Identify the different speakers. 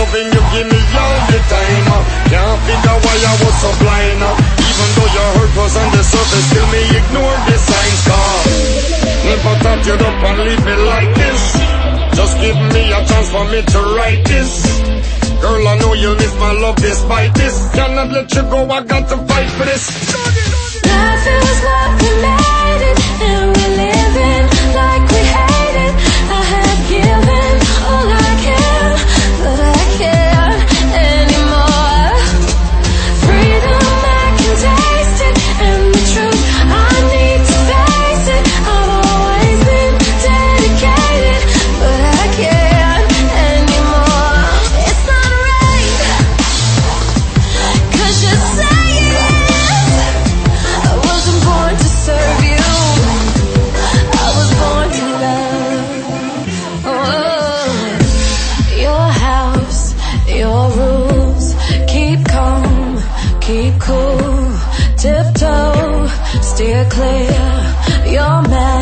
Speaker 1: loving you give me all the time uh. Can't figure why I was so blind uh. Even though your hurt was on the surface Still me ignore the signs cause Never thought you'd up and leave me like this. Just give me a chance for me to write this. Girl I know you miss my love despite this. Cannot let you go I got to fight for this.
Speaker 2: Clear. Your man.